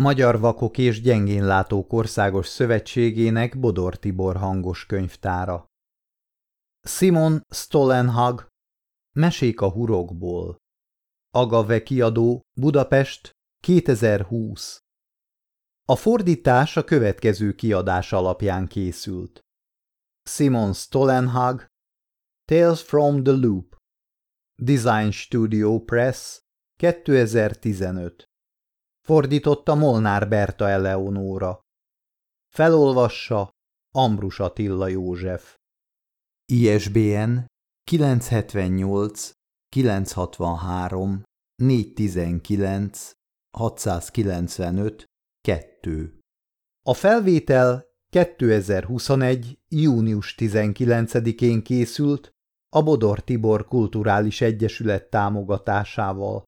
Magyar Vakok és Gyengénlátók Országos Szövetségének Bodor Tibor hangos könyvtára. Simon Stolenhag Mesék a hurokból Agave kiadó Budapest 2020 A fordítás a következő kiadás alapján készült. Simon Stolenhag Tales from the Loop Design Studio Press 2015 Fordította Molnár Berta Eleonóra. Felolvassa Ambrus Attila József. ISBN 978 963 419 695 2 A felvétel 2021. június 19-én készült a Bodor Tibor Kulturális Egyesület támogatásával.